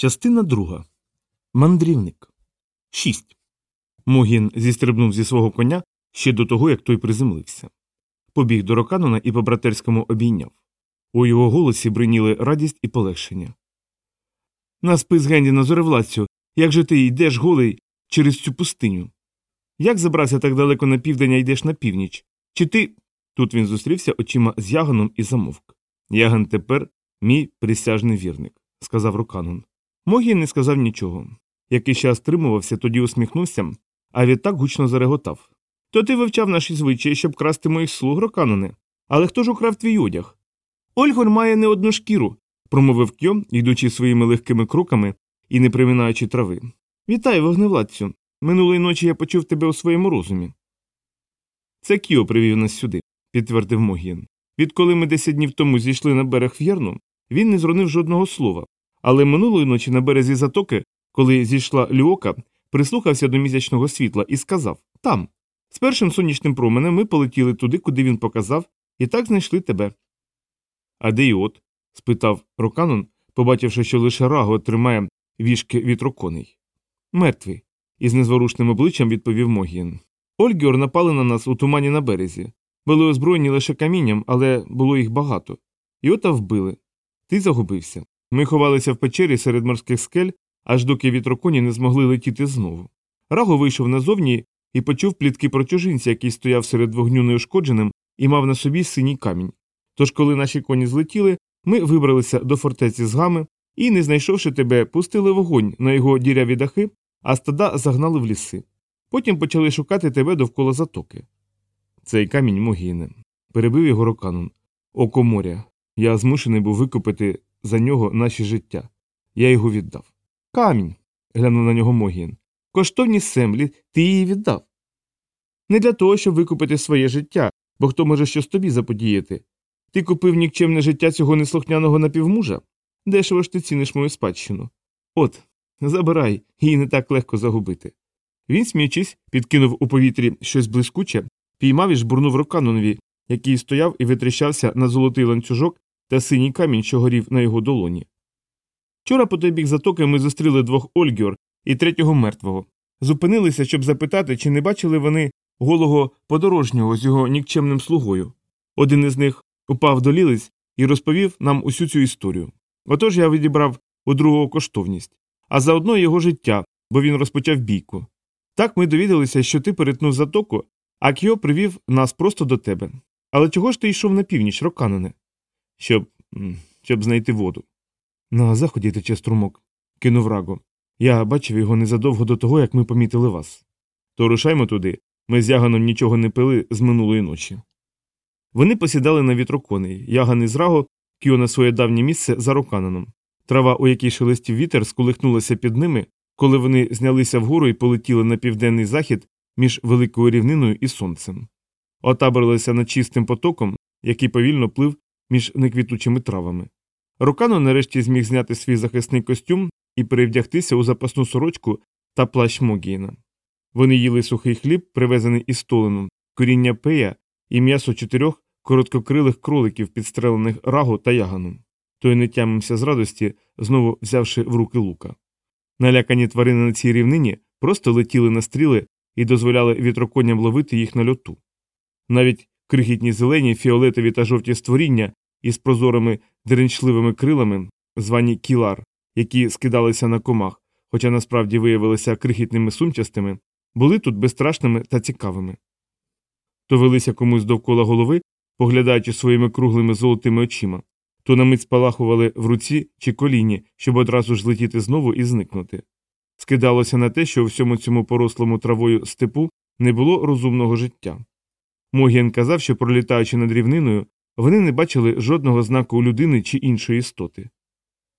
Частина друга. Мандрівник. 6. Могін зістрибнув зі свого коня ще до того, як той приземлився. Побіг до Роканона і по братерському обійняв. У його голосі бриніли радість і полегшення. На спис Генді на зоревладцю, як же ти йдеш голий через цю пустиню? Як забрався так далеко на південь, а йдеш на північ? Чи ти. Тут він зустрівся очима з Яганом і замовк. Яган тепер мій присяжний вірник, сказав Роканон. Могін не сказав нічого. Який час стримувався, тоді усміхнувся, а відтак гучно зареготав. То ти вивчав наші звичаї, щоб красти моїх слуг, Роканоне. Але хто ж украв твій одяг? Ольгор має не одну шкіру, промовив Кьо, йдучи своїми легкими кроками і не приминаючи трави. Вітаю, вогневладцю. Минулої ночі я почув тебе у своєму розумі. Це Кіо привів нас сюди, підтвердив Могін. Відколи ми десять днів тому зійшли на берег Ф'єрну, він не зронив жодного слова. Але минулої ночі на березі затоки, коли зійшла Люока, прислухався до місячного світла і сказав Там. З першим сонячним променем ми полетіли туди, куди він показав, і так знайшли тебе. А де іот? спитав Роканон, побачивши, що лише раго тримає вішки вітроконей. Мертвий. із незворушним обличчям відповів Могін. Ольгіор напали на нас у тумані на березі. Були озброєні лише камінням, але було їх багато. Іота вбили. Ти загубився. Ми ховалися в печері серед морських скель, аж доки вітроконі не змогли летіти знову. Раго вийшов назовні і почув плітки про чужинця, який стояв серед вогню неушкодженим і мав на собі синій камінь. Тож, коли наші коні злетіли, ми вибралися до фортеці з гами і, не знайшовши тебе, пустили вогонь на його діряві дахи, а стада загнали в ліси. Потім почали шукати тебе довкола затоки. Цей камінь могине. Перебив його роканун. Око моря. Я змушений був викупити за нього наші життя. Я його віддав. Камінь. глянув на нього Могін. Коштовні семлі ти її віддав. Не для того, щоб викупити своє життя, бо хто може щось тобі заподіяти. Ти купив нікчемне життя цього неслухняного напівмужа? Дешево ж ти ціниш мою спадщину. От, забирай, її не так легко загубити. Він, сміючись, підкинув у повітрі щось блискуче, піймав і жбурнув руканонові, який стояв і витріщався на золотий ланцюжок та синій камінь, що горів на його долоні. Вчора по той бік затоки ми зустріли двох Ольгіор і третього мертвого. Зупинилися, щоб запитати, чи не бачили вони голого подорожнього з його нікчемним слугою. Один із них упав до лілиць і розповів нам усю цю історію. Отож я відібрав у другого коштовність, а заодно його життя, бо він розпочав бійку. Так ми довідалися, що ти перетнув затоку, а Кьо привів нас просто до тебе. Але чого ж ти йшов на північ, Роканене? Щоб щоб знайти воду. На заході тече струмок, кинув Раго. Я бачив його незадовго до того, як ми помітили вас. То рушаймо туди. Ми з яганом нічого не пили з минулої ночі. Вони посідали на вітроконей. Яган із Раго кіо на своє давнє місце за рокананом. Трава, у якій шелестів вітер, сколихнулася під ними, коли вони знялися вгору і полетіли на південний захід між великою рівниною і сонцем. Отаборилися над чистим потоком, який повільно плив між неквітучими травами. Рокано нарешті зміг зняти свій захисний костюм і перевдягтися у запасну сорочку та плащ Могіна. Вони їли сухий хліб, привезений із столину, коріння пея і м'ясо чотирьох короткокрилих кроликів, підстрелених рагу та яганом. Той не тямився з радості, знову взявши в руки лука. Налякані тварини на цій рівнині просто летіли на стріли і дозволяли вітроконням ловити їх на льоту. Навіть крихітні зелені, фіолетові та жовті створіння із прозорими деренчливими крилами, звані кілар, які скидалися на комах, хоча насправді виявилися крихітними сумчастими, були тут безстрашними та цікавими. То велися комусь довкола голови, поглядаючи своїми круглими золотими очима, то на мить спалахували в руці чи коліні, щоб одразу ж летіти знову і зникнути. Скидалося на те, що у всьому цьому порослому травою степу не було розумного життя. Могіен казав, що пролітаючи над рівниною, вони не бачили жодного знаку людини чи іншої істоти.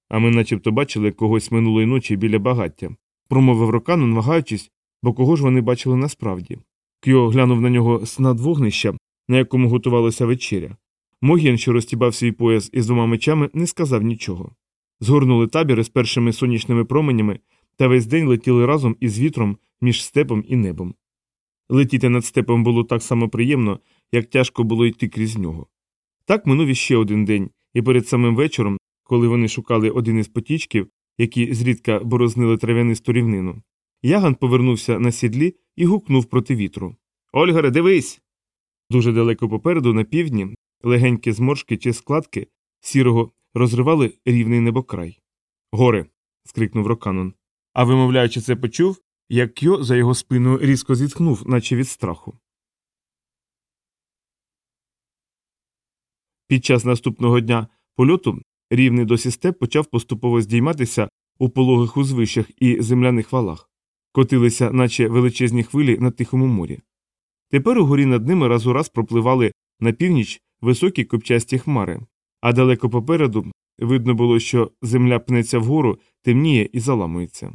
А ми начебто бачили когось минулої ночі біля багаття, промовив Роканон, вагаючись, бо кого ж вони бачили насправді. Кьо глянув на нього з над вогнища, на якому готувалася вечеря. Могін, що розтібав свій пояс із двома мечами, не сказав нічого. Згорнули табіри з першими сонячними променями та весь день летіли разом із вітром між степом і небом. Летіти над степом було так само приємно, як тяжко було йти крізь нього. Так минув іще один день, і перед самим вечором, коли вони шукали один із потічків, які зрідка борознили трав'янисту рівнину. Яган повернувся на сідлі і гукнув проти вітру. Ольгаре, дивись. Дуже далеко попереду, на півдні, легенькі зморшки чи складки сірого розривали рівний небокрай. Горе. скрикнув Роканон. А вимовляючи це почув, як Кьо за його спиною різко зітхнув, наче від страху. Під час наступного дня польоту рівний досі степ почав поступово здійматися у пологих узвищах і земляних валах, котилися, наче величезні хвилі на Тихому морі. Тепер угорі над ними раз у раз пропливали на північ високі копчасті хмари, а далеко попереду видно було, що земля пнеться вгору, темніє і заламується.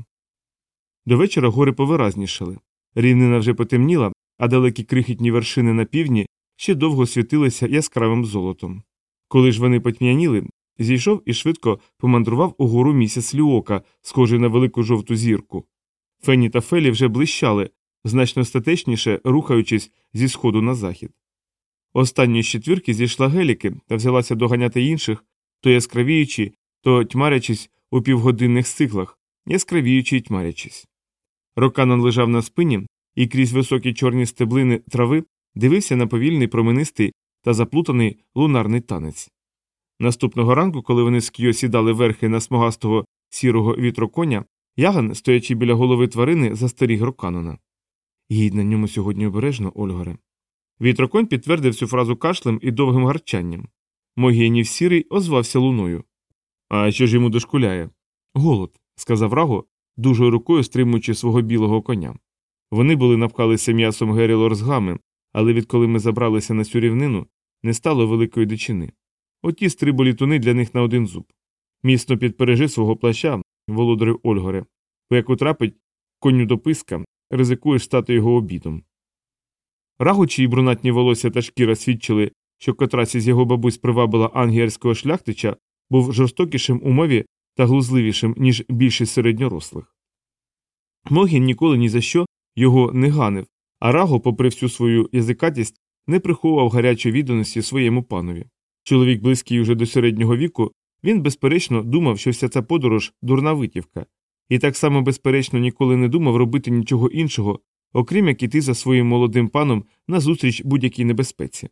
До вечора гори повиразнішали. Рівнина вже потемніла, а далекі крихітні вершини на півдні ще довго світилися яскравим золотом. Коли ж вони потьмяніли, зійшов і швидко помандрував угору місяць Люока, схожий на велику жовту зірку. Фені та Фелі вже блищали, значно статечніше рухаючись зі сходу на захід. Останньої з четвірки зійшла геліки та взялася доганяти інших, то яскравіючи, то тьмарячись у півгодинних циклах, яскравіючи й тьмарячись. Роканон лежав на спині і крізь високі чорні стеблини трави дивився на повільний променистий та заплутаний лунарний танець. Наступного ранку, коли вони з Кьо сідали верхи на смугастого сірого вітроконя, яган, стоячи біля голови тварини, застеріг Роканона. Їдь на ньому сьогодні обережно, Ольгоре. Вітроконь підтвердив цю фразу кашлем і довгим гарчанням. Могєнів сірий озвався луною. А що ж йому дошкуляє? Голод, сказав Раго, дужою рукою стримуючи свого білого коня. Вони були напхалися м'ясом Гері Лорсгами, але відколи ми забралися на цю рівнину, не стало великої дичини. Оті стрибу літуни для них на один зуб. Міцно підпережи свого плаща, володарю Ольгоре, бо як утрапить коню до писка, ризикуєш стати його обідом. Рагу, чиї брунатні волосся та шкіра свідчили, що котрась із його бабусь привабила ангерського шляхтича, був жорстокішим у мові та глузливішим, ніж більшість середньорослих. Могін ніколи ні за що його не ганив, а Раго, попри всю свою язикатість, не приховував гарячої відданості своєму панові. Чоловік, близький уже до середнього віку, він, безперечно, думав, що вся ця подорож дурна витівка, і так само, безперечно, ніколи не думав робити нічого іншого, окрім як іти за своїм молодим паном назустріч будь-якій небезпеці.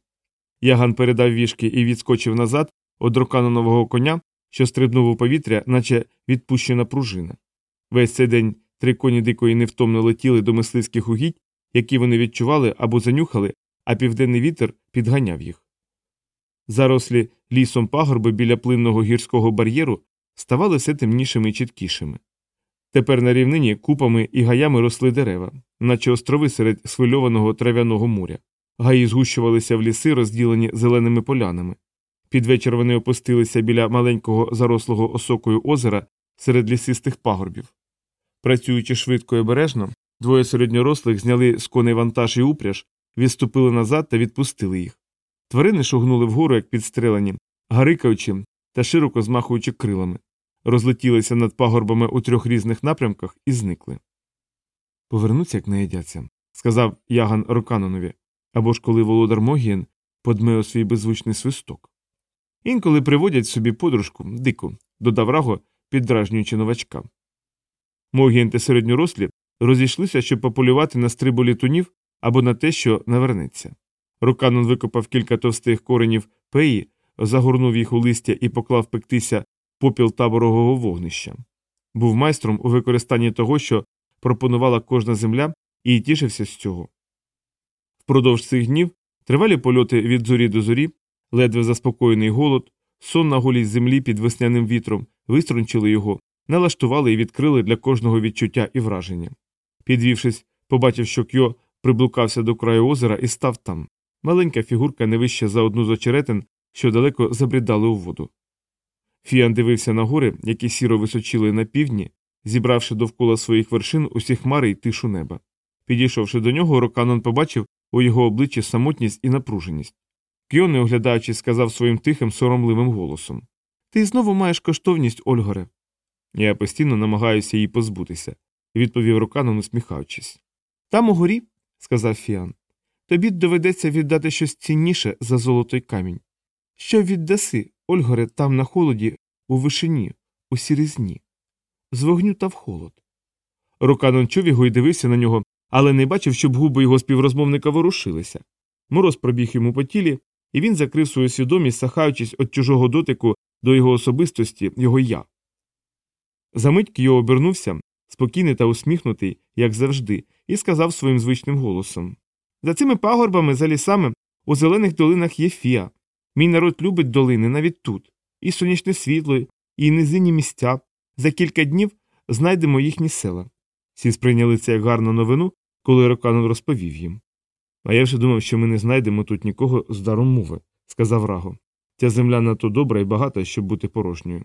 Яган передав вішки і відскочив назад од роканонового коня, що стрибнув у повітря, наче відпущена пружина. Весь цей день три коні дикої невтомно летіли до мисливських угідь, які вони відчували або занюхали, а південний вітер підганяв їх. Зарослі лісом пагорби біля плинного гірського бар'єру ставали все темнішими і чіткішими. Тепер на рівнині купами і гаями росли дерева, наче острови серед схвильованого трав'яного моря. Гаї згущувалися в ліси, розділені зеленими полянами. Під вечір вони опустилися біля маленького зарослого осокою озера серед лісистих пагорбів. Працюючи швидко і обережно, двоє середньорослих зняли з коней вантаж і упряж, відступили назад та відпустили їх. Тварини шугнули вгору, як підстрелені, гарикаючи та широко змахуючи крилами, розлетілися над пагорбами у трьох різних напрямках і зникли. Повернуться, як наїдяться, сказав Яган Роканонові, або ж коли володар Могієн подме у свій беззвучний свисток. Інколи приводять собі подружку, дику, додав Раго, піддражнюючи новачка. Могієн та середньорослі розійшлися, щоб пополювати на стрибу літунів або на те, що навернеться. Руканон викопав кілька товстих коренів пеї, загорнув їх у листя і поклав пектися попіл таборового вогнища. Був майстром у використанні того, що пропонувала кожна земля, і тішився з цього. Впродовж цих днів тривалі польоти від зорі до зорі, ледве заспокоєний голод, сон на голій землі під весняним вітром виструнчили його, налаштували і відкрили для кожного відчуття і враження. Підвівшись, побачив, що Кьо приблукався до краю озера і став там. Маленька фігурка не вища за одну з очеретин, що далеко забрідали у воду. Фіан дивився на гори, які сіро височили на півдні, зібравши довкола своїх вершин усі хмари й тишу неба. Підійшовши до нього, Роканон побачив у його обличчі самотність і напруженість. Кьо, не оглядаючись, сказав своїм тихим, соромливим голосом Ти знову маєш коштовність, Ольгоре. Я постійно намагаюся її позбутися, відповів Роканон, усміхаючись. Там у горі, сказав Фіан, тобі доведеться віддати щось цінніше за золотой камінь. Що віддаси, Ольгоре, там на холоді, у вишині, у сірізні? з вогню та в холод. Роканон чув його і дивився на нього, але не бачив, щоб губи його співрозмовника ворушилися. Мороз пробіг йому по тілі, і він закрив свою свідомість, сахаючись від чужого дотику до його особистості, його я. Замить Кіо обернувся, спокійний та усміхнутий, як завжди, і сказав своїм звичним голосом За цими пагорбами, за лісами, у зелених долинах є фіа. Мій народ любить долини навіть тут, і сонячне світло, і низинні місця. За кілька днів знайдемо їхні села. Всі сприйняли це як гарну новину, коли Роканон розповів їм. А я вже думав, що ми не знайдемо тут нікого з даром мови, сказав Раго. Ця земля надто добра і багата, щоб бути порожньою.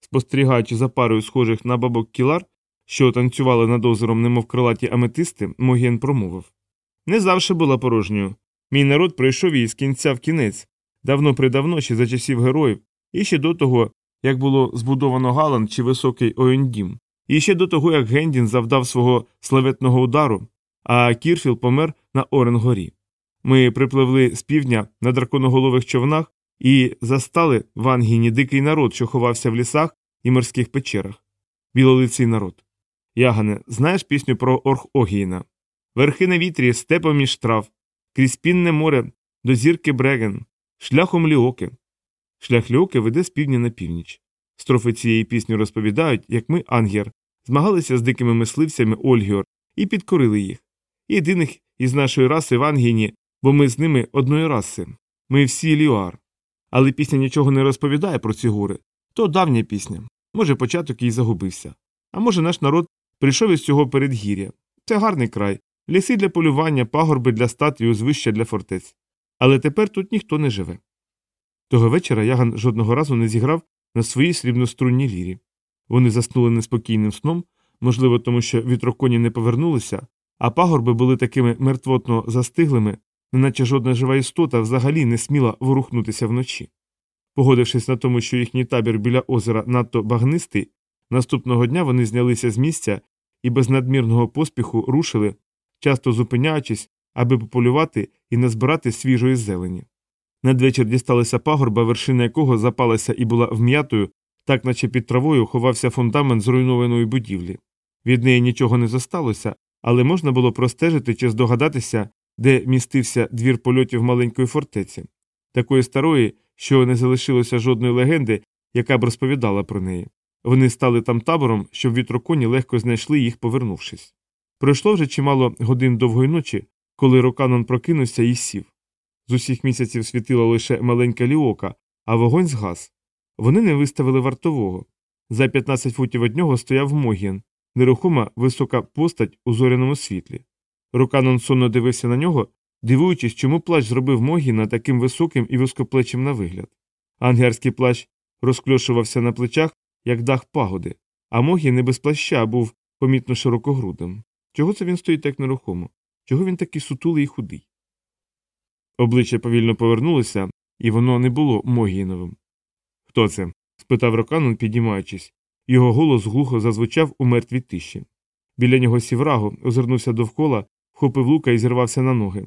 Спостерігаючи за парою схожих на бабок кілар, що танцювали над озером, немов крилаті аметисти, Могін промовив Не завжди була порожньою. Мій народ пройшов її з кінця в кінець, давно придавно ще за часів героїв, і ще до того, як було збудовано Галан чи високий Ойондім, і ще до того, як Гендін завдав свого славетного удару, а Кірфіл помер на Оренгорі. Ми припливли з півдня на драконоголових човнах і застали в Ангіні дикий народ, що ховався в лісах і морських печерах. Білолиций народ. Ягане, знаєш пісню про Орх Огіїна? Верхи на вітрі, степом між трав, крізь пінне море, до зірки Бреген, шляхом ліоки. Шлях ліоки веде з півдня на північ. Строфи цієї пісні розповідають, як ми, Ангер, змагалися з дикими мисливцями Ольгіор і підкорили їх. Єдиних із нашої раси в Ангіні, бо ми з ними одної раси. Ми всі ліуар. Але пісня нічого не розповідає про ці гори. То давня пісня. Може, початок їй загубився. А може, наш народ прийшов із цього передгір'я. Це гарний край, ліси для полювання, пагорби для статуї, узвища для фортець. Але тепер тут ніхто не живе. Того вечора Яган жодного разу не зіграв на своїй срібнострунній лірі. Вони заснули неспокійним сном, можливо, тому що вітроконі не повернулися, а пагорби були такими мертвотно застиглими, неначе жодна жива істота взагалі не сміла ворухнутися вночі. Погодившись на тому, що їхній табір біля озера надто багнистий, наступного дня вони знялися з місця і без надмірного поспіху рушили, часто зупиняючись, аби пополювати і назбирати свіжої зелені. Надвечір дісталися пагорба, вершина якого запалася і була вм'ятою, так наче під травою ховався фундамент зруйнованої будівлі. Від неї нічого не зосталося, але можна було простежити чи здогадатися, де містився двір польотів маленької фортеці, такої старої, що не залишилося жодної легенди, яка б розповідала про неї. Вони стали там табором, щоб вітроконі легко знайшли їх, повернувшись. Пройшло вже чимало годин довгої ночі, коли Роканон прокинувся і сів. З усіх місяців світила лише маленька ліока, а вогонь згас. Вони не виставили вартового. За 15 футів від нього стояв Могін, нерухома висока постать у зоряному світлі. Руканон сонно дивився на нього, дивуючись, чому плащ зробив Могіна таким високим і вузькоплечим на вигляд. Ангерський плащ розкльошувався на плечах, як дах пагоди, а Могін не без плаща був помітно широкогрудим. Чого це він стоїть так нерухомо? Чого він такий сутулий і худий? Обличчя повільно повернулося, і воно не було Могіновим. Хто це? спитав Роканон, підіймаючись. Його голос глухо зазвучав у мертвій тиші. Біля нього сів раго, озирнувся довкола, вхопив лука і зірвався на ноги.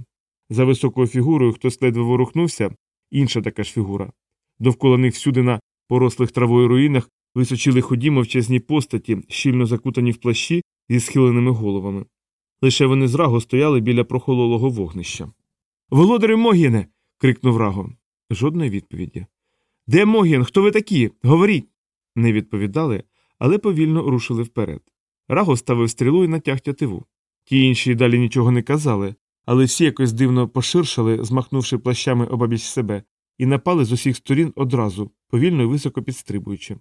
За високою фігурою, хтось ледве ворухнувся, інша така ж фігура. Довкола них всюди на порослих травою руїнах височили ході мовчазні постаті, щільно закутані в плащі зі схиленими головами. Лише вони з раго стояли біля прохололого вогнища. Володарі Могіне. крикнув раго. Жодної відповіді. Де Могін? Хто ви такі? Говоріть. Не відповідали, але повільно рушили вперед. Раго ставив стрілу і натяг тятиву. Ті інші далі нічого не казали, але всі якось дивно поширшали, змахнувши плащами обабіч себе, і напали з усіх сторін одразу, повільно і високо підстрибуючи.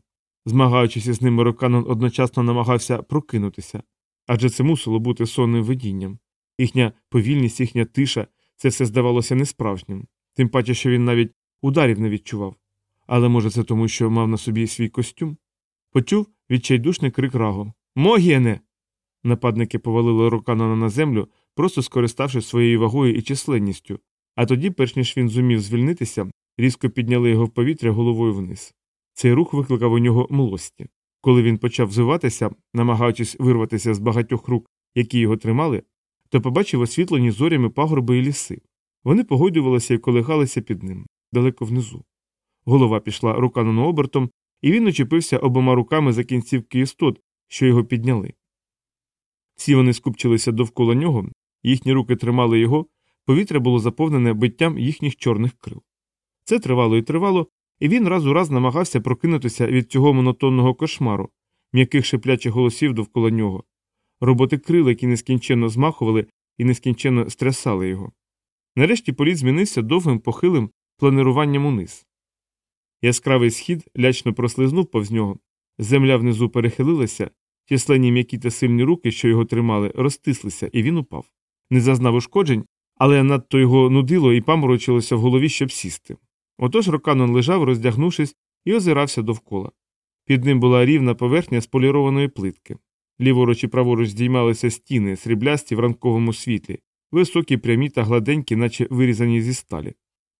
Змагаючись із ними, Роканон одночасно намагався прокинутися, адже це мусило бути сонним видінням. Їхня повільність, їхня тиша це все здавалося несправжнім, тим паче, що він навіть ударів не відчував. Але може це тому, що мав на собі свій костюм? Почув відчайдушний крик Раго. Могіене. Нападники повалили Роканона на землю, просто скориставшись своєю вагою і численністю, а тоді, перш ніж він зумів звільнитися, різко підняли його в повітря головою вниз. Цей рух викликав у нього млості. Коли він почав звиватися, намагаючись вирватися з багатьох рук, які його тримали, то побачив освітлені зорями пагорби і ліси. Вони погодювалися і колихалися під ним, далеко внизу. Голова пішла руканону обертом, і він очепився обома руками за кінцівки істот, що його підняли. Всі вони скупчилися довкола нього, їхні руки тримали його, повітря було заповнене биттям їхніх чорних крил. Це тривало і тривало, і він раз у раз намагався прокинутися від цього монотонного кошмару, м'яких шиплячих голосів довкола нього, роботи крил, які нескінченно змахували і нескінченно стрясали його. Нарешті політ змінився довгим похилим планируванням униз. Яскравий схід лячно прослизнув повз нього, земля внизу перехилилася, численні м'які та сильні руки, що його тримали, розтислися, і він упав. Не зазнав ушкоджень, але надто його нудило і паморочилося в голові, щоб сісти. Отож Роканон лежав, роздягнувшись, і озирався довкола. Під ним була рівна поверхня з полірованої плитки. Ліворуч і праворуч здіймалися стіни, сріблясті в ранковому світлі, високі, прямі та гладенькі, наче вирізані зі сталі.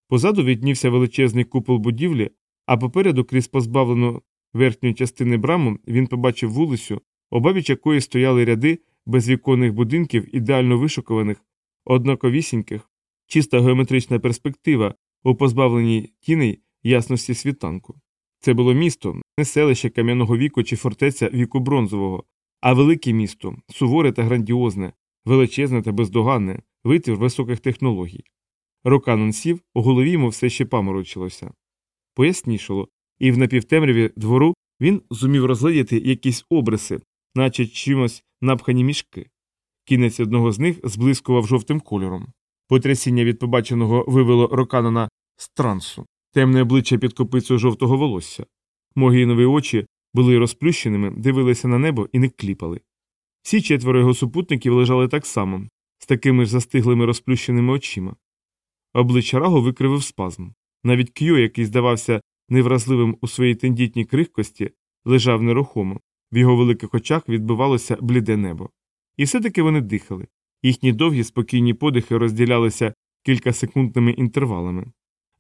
Позаду віднівся величезний купол будівлі, а попереду, крізь позбавлену верхньої частини браму, він побачив вулицю, обабіч якої стояли ряди безвіконних будинків, ідеально вишукуваних, однаковісіньких, чиста геометрична перспектива у позбавленій тіней ясності світанку. Це було місто, не селище кам'яного віку чи фортеця віку бронзового, а велике місто, суворе та грандіозне, величезне та бездоганне, витвір високих технологій. Роканон сів, у голові йому все ще паморочилося. Пояснішало, і в напівтемряві двору він зумів розглядіти якісь обриси, наче чимось напхані мішки. Кінець одного з них зблискував жовтим кольором. Потрясіння від побаченого вивело Роканона з трансу, темне обличчя під копицею жовтого волосся. Могінові очі були розплющеними, дивилися на небо і не кліпали. Всі четверо його супутників лежали так само, з такими ж застиглими розплющеними очима. Обличчя Раго викривив спазм. Навіть Кьо, який здавався невразливим у своїй тендітній крихкості, лежав нерухомо, в його великих очах відбивалося бліде небо. І все-таки вони дихали. Їхні довгі спокійні подихи розділялися кількасекундними інтервалами.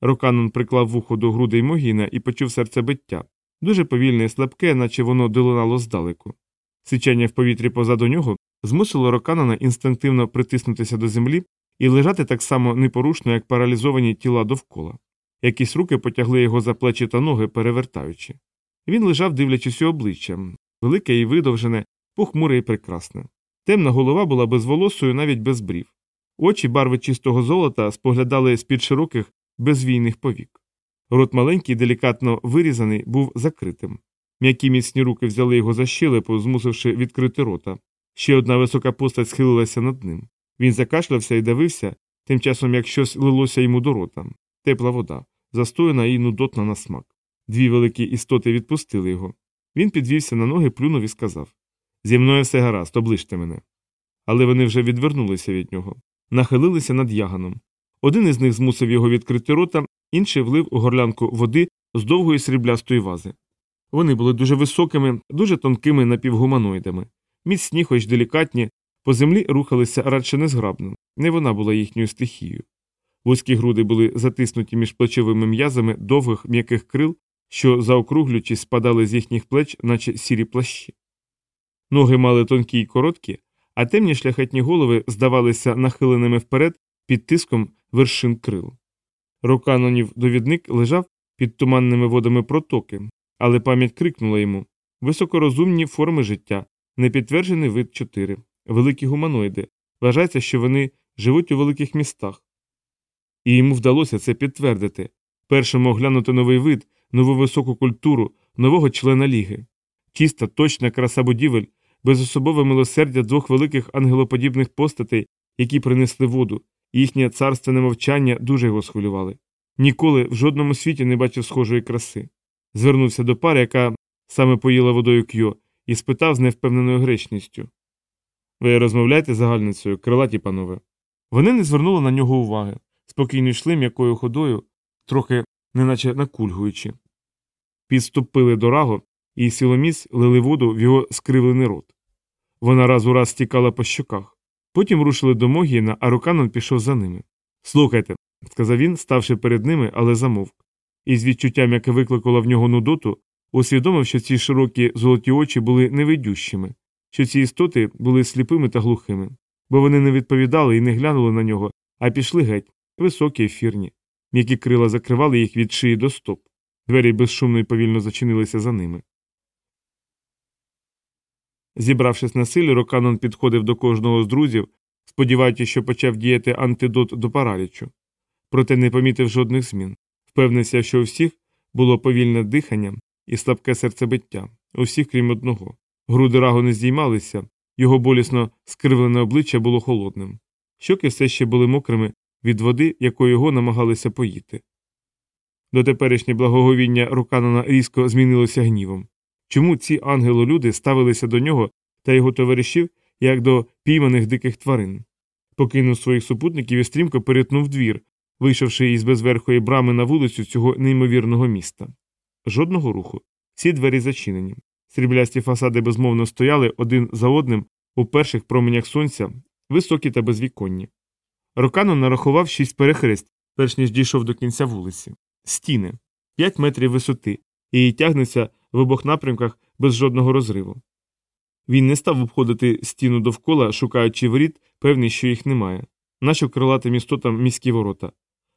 Роканон приклав вухо до грудей Могіна і почув серцебиття, дуже повільне і слабке, наче воно долинало здалеку. Сичання в повітрі позаду нього змусило Роканона інстинктивно притиснутися до землі і лежати так само непорушно, як паралізовані тіла довкола. Якісь руки потягли його за плечі та ноги, перевертаючи. Він лежав, дивлячись у обличчя, велике і видовжене, похмуре і прекрасне. Темна голова була безволосою, навіть без брів. Очі барви чистого золота споглядали з під широких, безвійних повік. Рот маленький, делікатно вирізаний, був закритим. М'які міцні руки взяли його за щелепу, змусивши відкрити рота. Ще одна висока постать схилилася над ним. Він закашлявся і давився, тим часом як щось лилося йому до рота. Тепла вода, застояна і нудотна на смак. Дві великі істоти відпустили його. Він підвівся на ноги, плюнув і сказав Зі мною все гаразд, оближте мене. Але вони вже відвернулися від нього, нахилилися над яганом. Один із них змусив його відкрити рота, інший влив у горлянку води з довгої сріблястої вази. Вони були дуже високими, дуже тонкими напівгуманоїдами, міцні, хоч делікатні, по землі рухалися радше незграбно, не вона була їхньою стихією. Вузькі груди були затиснуті між плечовими м'язами довгих м'яких крил, що, заокруглюючись, спадали з їхніх плеч, наче сірі плащі. Ноги мали тонкі й короткі, а темні шляхетні голови здавалися нахиленими вперед під тиском вершин крил. Роканонів довідник лежав під туманними водами протоки, але пам'ять крикнула йому високорозумні форми життя, непідтверджений вид 4, великі гуманоїди. Вважається, що вони живуть у великих містах. І йому вдалося це підтвердити першому оглянути новий вид, нову високу культуру, нового члена ліги. Чиста, точна краса будівель, безособове милосердя двох великих ангелоподібних постатей, які принесли воду, їхнє царственне мовчання дуже його схвилювали. Ніколи в жодному світі не бачив схожої краси. Звернувся до пари, яка саме поїла водою кьо, і спитав з невпевненою гречністю Ви розмовляєте загальницею, крилаті панове. Вони не звернули на нього уваги, спокійно йшли м'якою ходою, трохи неначе накульгуючи. Підступили до раго, і сіломіс лили воду в його скривлений рот. Вона раз у раз стікала по щоках. Потім рушили до Могіна, а Руканон пішов за ними. Слухайте, сказав він, ставши перед ними, але замовк. І з відчуттям, яке викликало в нього нудоту, усвідомив, що ці широкі золоті очі були невидющими, що ці істоти були сліпими та глухими, бо вони не відповідали і не глянули на нього, а пішли геть, високі ефірні. М'які крила закривали їх від шиї до стоп. Двері безшумно і повільно зачинилися за ними. Зібравшись на силі, Роканон підходив до кожного з друзів, сподіваючись, що почав діяти антидот до паралічу. Проте не помітив жодних змін. Впевнився, що у всіх було повільне дихання і слабке серцебиття, у всіх, крім одного. Груди рагу не здіймалися, його болісно скривлене обличчя було холодним. Щоки все ще були мокрими від води, якою його намагалися поїти. Дотеперішнє благоговіння Руканона різко змінилося гнівом. Чому ці ангелолюди ставилися до нього та його товаришів як до пійманих диких тварин? Покинув своїх супутників і стрімко перетнув двір, вийшовши із безверхої брами на вулицю цього неймовірного міста. Жодного руху. Всі двері зачинені. Сріблясті фасади безмовно стояли один за одним у перших променях сонця, високі та безвіконні. Роканон нарахував шість перехрест, перш ніж дійшов до кінця вулиці. Стіни п'ять метрів висоти, і тягнеться в обох напрямках без жодного розриву. Він не став обходити стіну довкола, шукаючи воріт, певний, що їх немає, наче крилатим істотам міські ворота.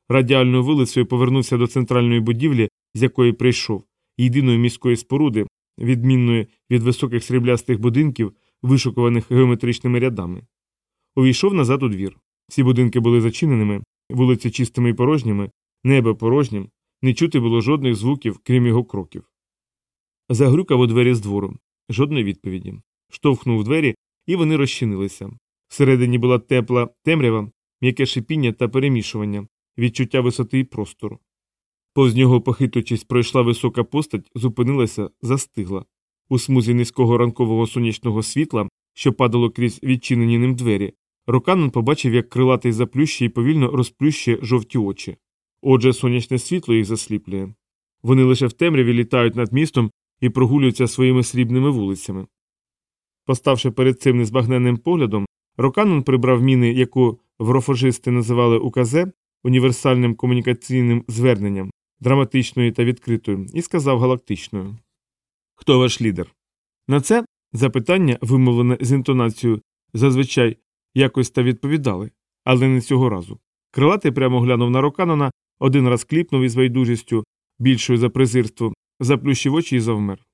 Радіальною вулицею повернувся до центральної будівлі, з якої прийшов, єдиної міської споруди, відмінної від високих сріблястих будинків, вишукуваних геометричними рядами. Увійшов назад у двір. Всі будинки були зачиненими, вулиці чистими і порожніми, небо порожнім, не чути було жодних звуків, крім його кроків. Загрюкав у двері з двору. Жодної відповіді. Штовхнув двері, і вони розчинилися. Всередині була тепла темрява, м'яке шипіння та перемішування, відчуття висоти і простору. Повз нього, похитуючись, пройшла висока постать, зупинилася, застигла. У смузі низького ранкового сонячного світла, що падало крізь відчинені ним двері, Роканон побачив, як крилатий заплющує і повільно розплющує жовті очі. Отже, сонячне світло їх засліплює. Вони лише в темряві літають над містом і прогулюються своїми срібними вулицями. Поставши перед цим незбагненним поглядом, Роканон прибрав міни, яку врофожисти називали указе, універсальним комунікаційним зверненням, драматичною та відкритою, і сказав галактичною Хто ваш лідер? На це запитання, вимовлене з інтонацією, зазвичай якось та відповідали, але не цього разу. Крилатий прямо глянув на Роканона, один раз кліпнув із байдужістю, більшою за презирство, заплющив очі і завмер.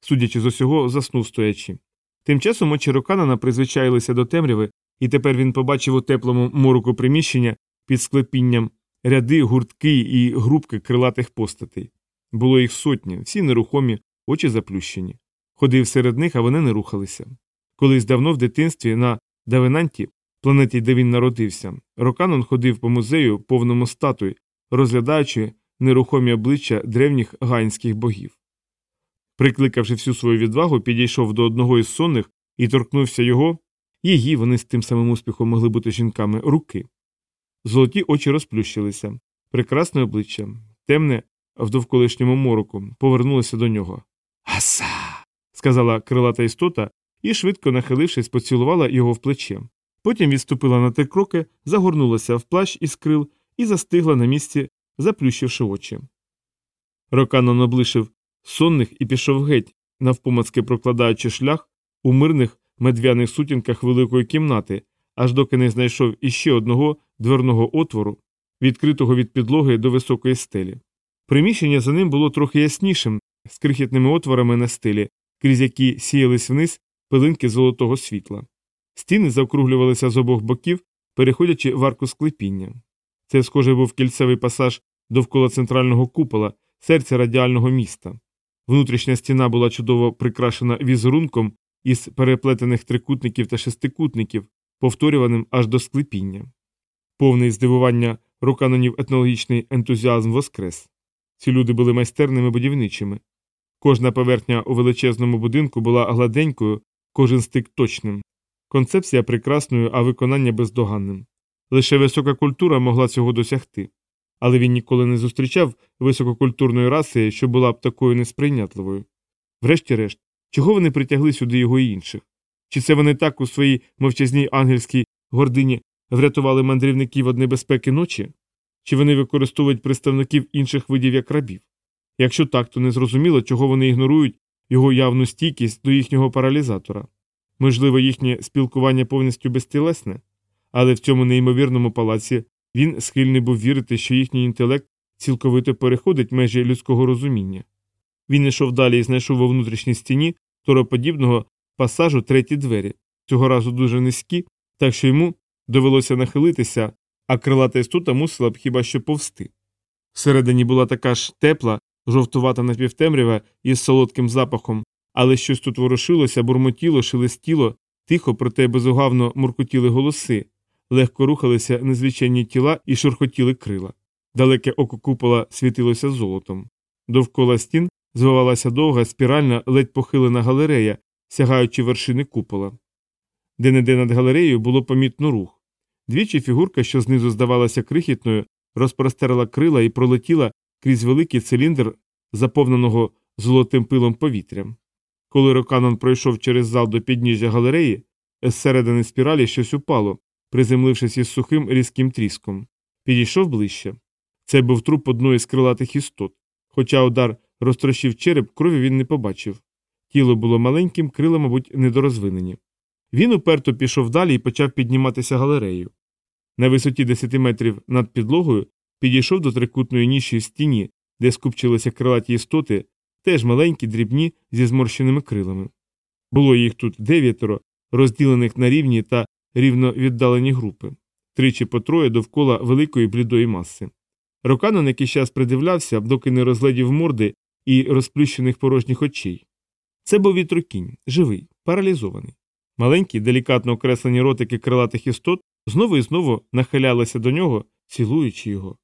Судячи з усього, заснув стоячи. Тим часом очі Роканона призвичаїлися до темряви, і тепер він побачив у теплому мороку приміщення під склепінням ряди, гуртки і групки крилатих постатей. Було їх сотні, всі нерухомі, очі заплющені. Ходив серед них, а вони не рухалися. Колись давно в дитинстві на Давенанті, планеті, де він народився, Роканон ходив по музею повному статуй, розглядаючи нерухомі обличчя древніх гаїнських богів. Прикликавши всю свою відвагу, підійшов до одного із сонних і торкнувся його, її вони з тим самим успіхом могли бути жінками руки. Золоті очі розплющилися, прекрасне обличчя, темне в довколишньому мороку, повернулося до нього. Аса. сказала крилата істота і, швидко нахилившись, поцілувала його в плече. Потім відступила на три кроки, загорнулася в плащ із крил і застигла на місці, заплющивши очі. Роканон облишив сонних і пішов геть, навпомацки прокладаючи шлях у мирних медвяних сутінках великої кімнати, аж доки не знайшов іще одного дверного отвору, відкритого від підлоги до високої стелі. Приміщення за ним було трохи яснішим, з крихітними отворами на стелі, крізь які сіялись вниз пилинки золотого світла. Стіни заокруглювалися з обох боків, переходячи в арку склепіння. Це, схоже, був кільцевий пасаж довкола центрального купола, серця радіального міста. Внутрішня стіна була чудово прикрашена візерунком із переплетених трикутників та шестикутників, повторюваним аж до склепіння. Повний здивування руканонів етнологічний ентузіазм воскрес. Ці люди були майстерними будівничими. Кожна поверхня у величезному будинку була гладенькою, кожен стик точним. Концепція прекрасною, а виконання бездоганним. Лише висока культура могла цього досягти. Але він ніколи не зустрічав висококультурної раси, що була б такою несприйнятливою. Врешті-решт, чого вони притягли сюди його і інших? Чи це вони так у своїй мовчазній ангельській гордині врятували мандрівників від небезпеки ночі? Чи вони використовують представників інших видів як рабів? Якщо так, то незрозуміло, чого вони ігнорують його явну стійкість до їхнього паралізатора. Можливо, їхнє спілкування повністю безтілесне, але в цьому неймовірному палаці він схильний був вірити, що їхній інтелект цілковито переходить межі людського розуміння. Він йшов далі і знайшов у внутрішній стіні тороподібного пасажу треті двері, цього разу дуже низькі, так що йому довелося нахилитися, а крилата істота мусила б хіба що повсти. Всередині була така ж тепла, жовтувата напівтемрява із солодким запахом, але щось тут ворушилося, бурмотіло, шелестіло, тихо, проте безугавно муркотіли голоси, легко рухалися незвичайні тіла і шурхотіли крила. Далеке око купола світилося золотом. Довкола стін звивалася довга спіральна, ледь похилена галерея, сягаючи вершини купола. Де-не-де над галереєю було помітно рух. Двічі фігурка, що знизу здавалася крихітною, розпростерла крила і пролетіла крізь великий циліндр, заповненого золотим пилом повітрям. Коли Роканон пройшов через зал до підніжжя галереї, з середини спіралі щось упало, приземлившись із сухим різким тріском. Підійшов ближче. Це був труп одної з крилатих істот. Хоча удар розтрощив череп, крові він не побачив. Тіло було маленьким, крила, мабуть, недорозвинені. Він уперто пішов далі і почав підніматися галереєю. На висоті 10 метрів над підлогою підійшов до трикутної ніші в стіні, де скупчилися крилаті істоти, теж маленькі, дрібні, зі зморщеними крилами. Було їх тут дев'ятеро, розділених на рівні та рівно віддалені групи, тричі по троє довкола великої блідої маси. Роканон якийсь час придивлявся, доки не розглядів морди і розплющених порожніх очей. Це був вітрокінь, живий, паралізований. Маленькі, делікатно окреслені ротики крилатих істот знову і знову нахилялися до нього, цілуючи його.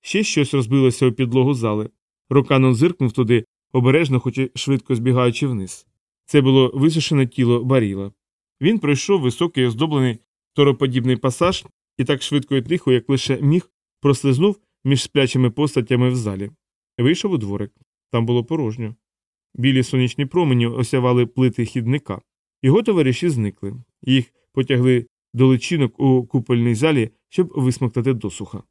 Ще щось розбилося у підлогу зали. Роканон зиркнув туди, обережно, хоч і швидко збігаючи вниз. Це було висушене тіло баріла. Він пройшов високий оздоблений тороподібний пасаж і так швидко і тихо, як лише міг, прослизнув між сплячими постатями в залі. Вийшов у дворик. Там було порожньо. Білі сонячні промені осявали плити хідника. Його товариші зникли. Їх потягли до личинок у купольній залі, щоб висмоктати досуха.